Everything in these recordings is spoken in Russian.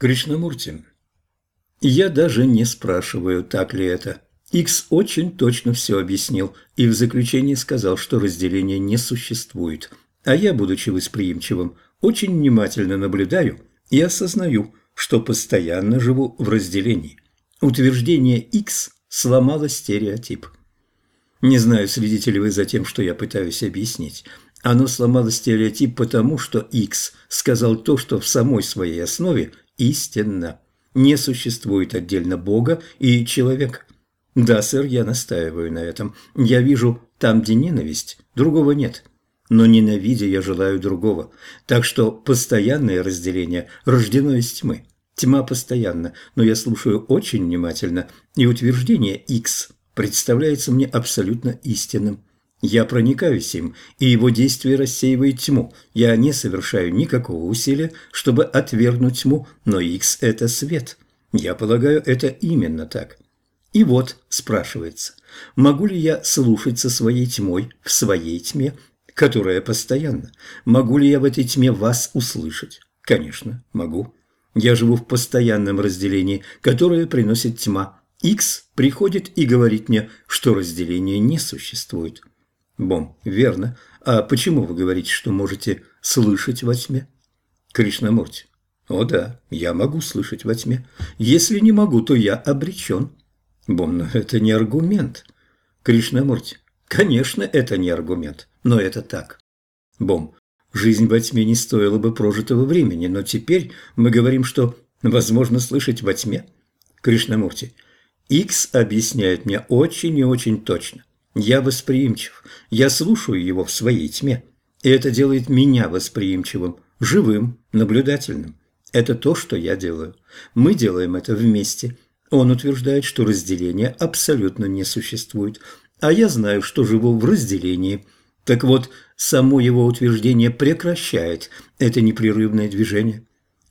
Кришнамурти, я даже не спрашиваю, так ли это. Икс очень точно все объяснил и в заключении сказал, что разделения не существует. А я, будучи восприимчивым, очень внимательно наблюдаю и осознаю, что постоянно живу в разделении. Утверждение X сломало стереотип. Не знаю, следите ли вы за тем, что я пытаюсь объяснить. Оно сломало стереотип потому, что X сказал то, что в самой своей основе истинно. Не существует отдельно Бога и человека. Да, сэр, я настаиваю на этом. Я вижу там, где ненависть, другого нет. Но ненавидя, я желаю другого. Так что постоянное разделение рождено из тьмы. Тьма постоянна, но я слушаю очень внимательно, и утверждение X представляется мне абсолютно истинным. Я проникаюсь им, и его действие рассеивает тьму. Я не совершаю никакого усилия, чтобы отвергнуть тьму, но X – это свет. Я полагаю, это именно так. И вот, спрашивается, могу ли я слушать со своей тьмой в своей тьме, которая постоянна? Могу ли я в этой тьме вас услышать? Конечно, могу. Я живу в постоянном разделении, которое приносит тьма. X приходит и говорит мне, что разделения не существует. Бом, верно. А почему вы говорите, что можете слышать во тьме? Кришнамурти. О да, я могу слышать во тьме. Если не могу, то я обречен. Бом, но это не аргумент. Кришнамурти. Конечно, это не аргумент, но это так. Бом. Жизнь во тьме не стоила бы прожитого времени, но теперь мы говорим, что возможно слышать во тьме. Кришнамурти. Икс объясняет мне очень и очень точно. Я восприимчив. Я слушаю его в своей тьме. И это делает меня восприимчивым, живым, наблюдательным. Это то, что я делаю. Мы делаем это вместе. Он утверждает, что разделение абсолютно не существует, а я знаю, что живу в разделении. Так вот, само его утверждение прекращает это непрерывное движение.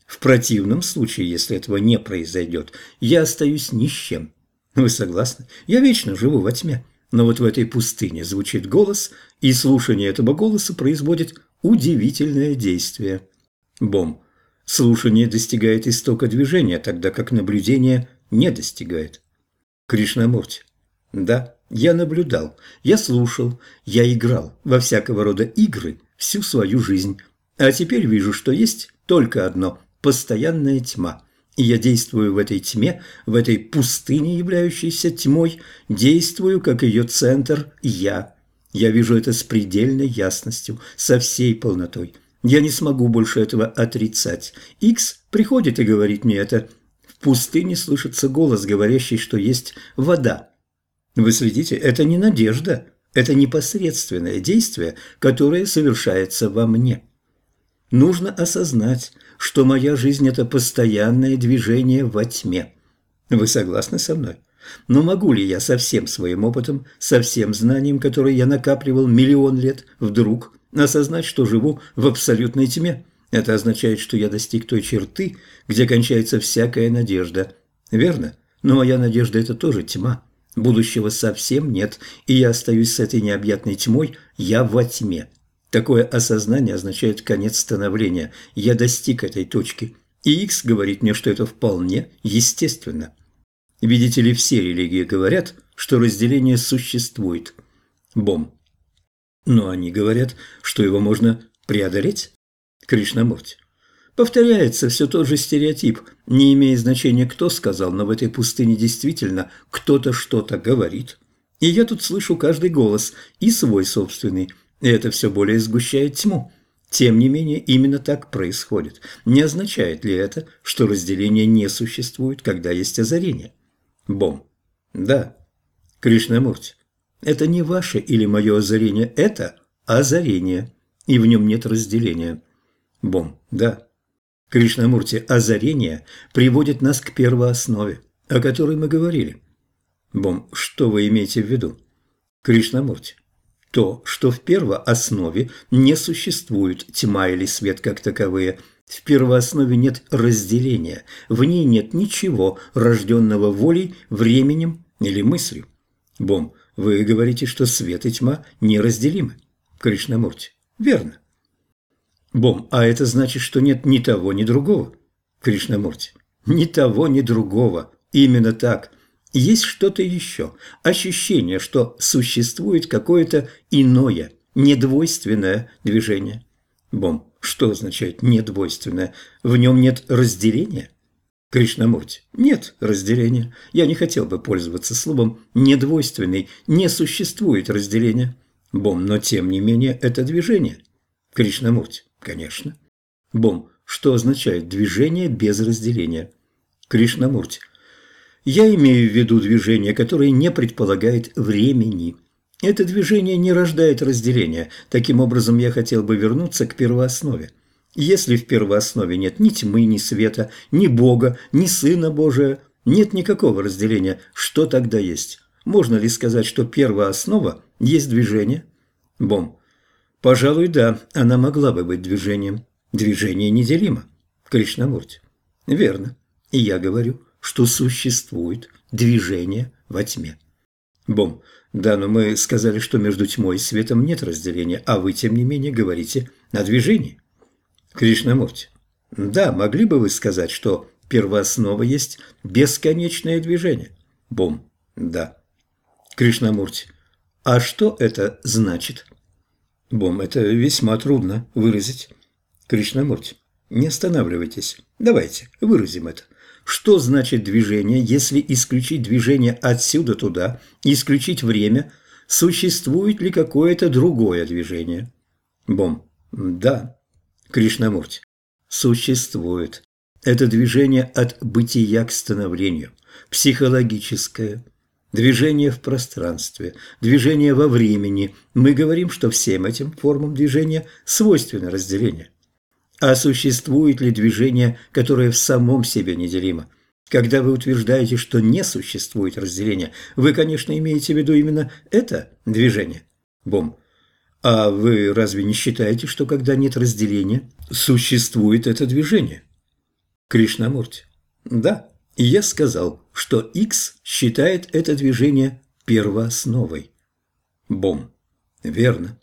В противном случае, если этого не произойдет, я остаюсь ни с чем. Вы согласны? Я вечно живу во тьме. Но вот в этой пустыне звучит голос, и слушание этого голоса производит удивительное действие. Бом. Слушание достигает истока движения, тогда как наблюдение не достигает. Кришнамурти. Да, я наблюдал, я слушал, я играл во всякого рода игры всю свою жизнь. А теперь вижу, что есть только одно – постоянная тьма. И я действую в этой тьме, в этой пустыне, являющейся тьмой, действую, как ее центр «я». Я вижу это с предельной ясностью, со всей полнотой. Я не смогу больше этого отрицать. Икс приходит и говорит мне это. В пустыне слышится голос, говорящий, что есть вода. Вы следите, это не надежда, это непосредственное действие, которое совершается во мне. Нужно осознать, что моя жизнь – это постоянное движение во тьме. Вы согласны со мной? Но могу ли я со всем своим опытом, со всем знанием, которое я накапливал миллион лет, вдруг осознать, что живу в абсолютной тьме? Это означает, что я достиг той черты, где кончается всякая надежда. Верно? Но моя надежда – это тоже тьма. Будущего совсем нет, и я остаюсь с этой необъятной тьмой, я во тьме. Такое осознание означает конец становления. Я достиг этой точки. И Икс говорит мне, что это вполне естественно. Видите ли, все религии говорят, что разделение существует. Бом. Но они говорят, что его можно преодолеть. Кришнамурти. Повторяется все тот же стереотип, не имеет значения, кто сказал, но в этой пустыне действительно кто-то что-то говорит. И я тут слышу каждый голос, и свой собственный, и это все более сгущает тьму. Тем не менее, именно так происходит. Не означает ли это, что разделение не существует, когда есть озарение? Бом. Да. Кришнамурти. Это не ваше или мое озарение, это озарение, и в нем нет разделения. Бом. Да. Кришнамурти, озарение приводит нас к первооснове, о которой мы говорили. Бом, что вы имеете в виду? Кришнамурти, то, что в первооснове не существует тьма или свет как таковые. В первооснове нет разделения, в ней нет ничего, рожденного волей, временем или мыслью. Бом, вы говорите, что свет и тьма неразделимы. Кришнамурти, верно. Бом, а это значит, что нет ни того, ни другого? Кришнамурти. Ни того, ни другого. Именно так. Есть что-то еще. Ощущение, что существует какое-то иное, недвойственное движение. Бом, что означает недвойственное? В нем нет разделения? Кришнамурти, нет разделения. Я не хотел бы пользоваться словом «недвойственный». Не существует разделения. Бом, но тем не менее это движение. Кришнамурти, конечно. Бом, что означает движение без разделения? Кришнамурти, я имею в виду движение, которое не предполагает времени. Это движение не рождает разделения. Таким образом, я хотел бы вернуться к первооснове. Если в первооснове нет ни тьмы, ни света, ни Бога, ни Сына Божия, нет никакого разделения, что тогда есть? Можно ли сказать, что первооснова есть движение? Бом. Пожалуй, да, она могла бы быть движением. Движение неделимо. Кришнамурти. Верно. И я говорю, что существует движение во тьме. Бом. Да, но мы сказали, что между тьмой и светом нет разделения, а вы, тем не менее, говорите о движении. Кришнамурти. Да, могли бы вы сказать, что первооснова есть бесконечное движение? Бом. Да. Кришнамурти. А что это значит? Бом, это весьма трудно выразить. Кришнамурти. Не останавливайтесь. Давайте выразим это. Что значит движение, если исключить движение отсюда туда, исключить время, существует ли какое-то другое движение? Бом. Да. Кришнамурти. Существует. Это движение от бытия к становлению, психологическое, движение в пространстве, движение во времени. Мы говорим, что всем этим формам движения свойственно разделение. А существует ли движение, которое в самом себе неделимо? Когда вы утверждаете, что не существует разделения, вы, конечно, имеете в виду именно это движение. Бом. А вы разве не считаете, что когда нет разделения, существует это движение? Кришнамурти. Да, я сказал, что X считает это движение первоосновой. Бом. Верно.